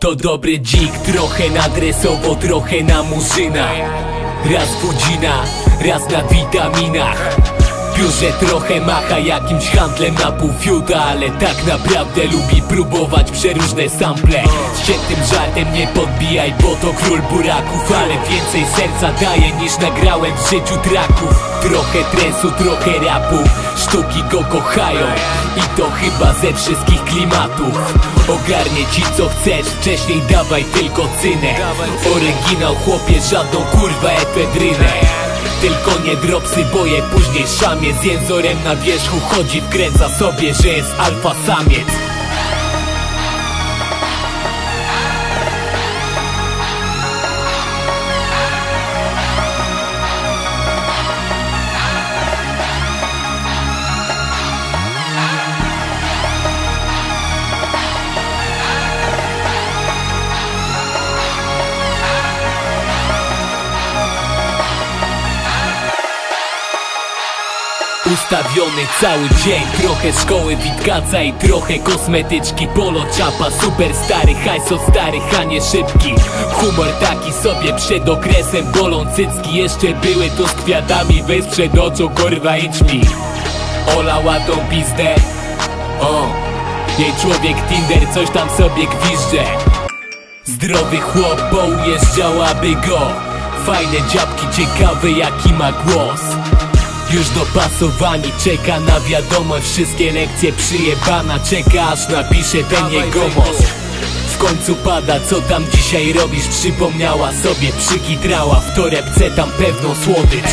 To dobry dzik, trochę nadresowo, trochę na murzyna Raz wodzina, raz na witaminach biurze trochę macha jakimś handlem na półfiuta Ale tak naprawdę lubi próbować przeróżne sample. Z ciętym żartem nie podbijaj, bo to król buraków Ale więcej serca daje niż nagrałem w życiu traków. Trochę trensu, trochę rapu, sztuki go kochają I to chyba ze wszystkich klimatów. Ogarnie ci co chcesz, wcześniej dawaj tylko cynę. Oryginał chłopie, żadną kurwa efedrynę tylko nie dropsy boje, później szamie. Z jęzorem na wierzchu chodzi, wkręca sobie, że jest alfa samiec Ustawiony cały dzień. Trochę szkoły Witkaca i trochę kosmetyczki. Polo czapa, super stary Hajs od starych, a nie szybki. Humor taki sobie przed okresem Bolą cycki, jeszcze były tu z kwiatami Weź przed oczą, korwa mi. Olała tą pizdę. O, jej człowiek Tinder Coś tam sobie gwizdże. Zdrowy chłop, bo ujeżdżałaby go. Fajne dziabki, ciekawe jaki ma głos już dopasowani czeka na wiadomość. Wszystkie lekcje przyjebana Czeka aż napisze ten jegomość. w końcu pada, co tam dzisiaj robisz? Przypomniała sobie, przykitrała. W torebce tam pewną słodycz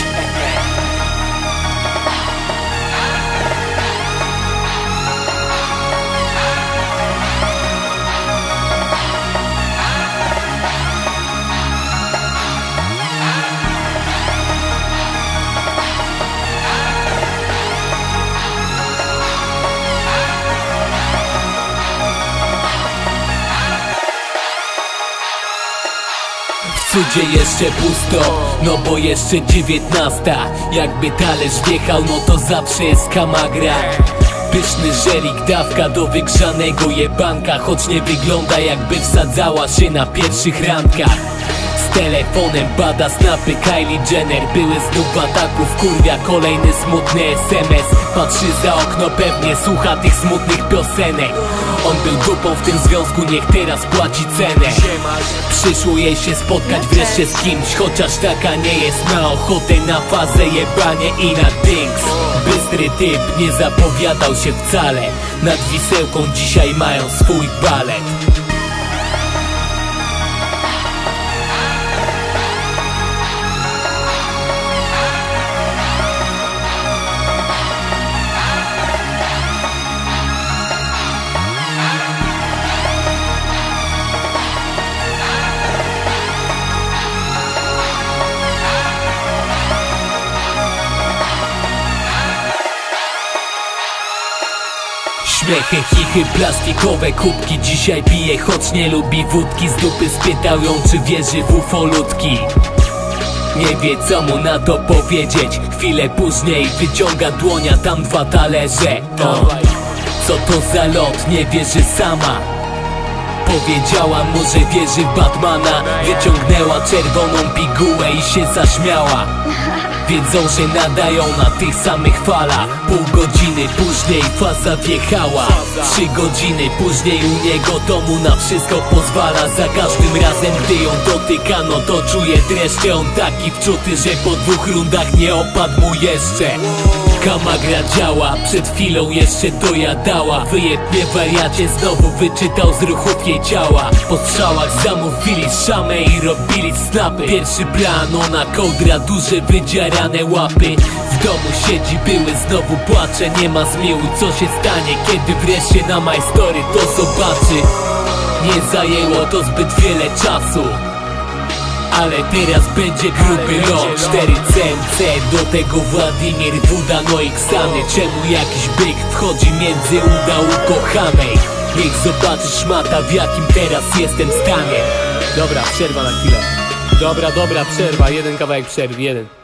cudzie jeszcze pusto No bo jeszcze dziewiętnasta. Jakby talerz wjechał, no to zawsze jest kamagra. Pyszny żelik, dawka do wygrzanego jebanka. Choć nie wygląda jakby wsadzała się na pierwszych rankach z telefonem bada snapy. Kylie Jenner Były znów w ataku, kurwia kolejny smutny SMS Patrzy za okno, pewnie słucha tych smutnych piosenek. On był dupą w tym związku, niech teraz płaci cenę. Przyszło jej się spotkać wreszcie z kimś Chociaż taka nie jest, ma ochotę na fazę jebanie i na dings Bystry typ nie zapowiadał się wcale. Nad wisełką dzisiaj mają swój balet Śmiechy, chichy, plastikowe kubki. Dzisiaj pije, choć nie lubi wódki. Z dupy spytał ją, czy wierzy w ufolutki nie wie co mu na to powiedzieć. Chwilę później wyciąga dłonia Tam dwa talerze. O. Co to za lot? Nie wierzy sama. Powiedziała mu, że wierzy w Batmana. Wyciągnęła czerwoną pigułę i się zaśmiała Wiedzą, że nadają na tych samych falach Pół godziny później faza wjechała. Trzy godziny później u niego domu na wszystko pozwala. Za każdym razem, gdy ją dotykano to czuje dreszcze. On taki wczuty, że po dwóch rundach nie opadł mu jeszcze Kamagra działa, przed chwilą jeszcze dojadała Wyjebnie wariacie, znowu wyczytał z ruchów jej ciała. Po strzałach zamówili szamę i robili snapy. Pierwszy plan, ona kołdra, duże wydzierane łapy. W domu siedzi, były znowu płacze. Nie ma zmiłuj, co się stanie, kiedy wreszcie na my story to zobaczy. Nie zajęło to zbyt wiele czasu ale teraz będzie gruby lot 4 CMC, do tego Władimir Wuda No i Ksany, czemu jakiś byk wchodzi między uda ukochanej Niech zobaczysz mata w jakim teraz jestem stanie. Dobra, przerwa na chwilę. Dobra, dobra, przerwa, jeden kawałek przerwy, jeden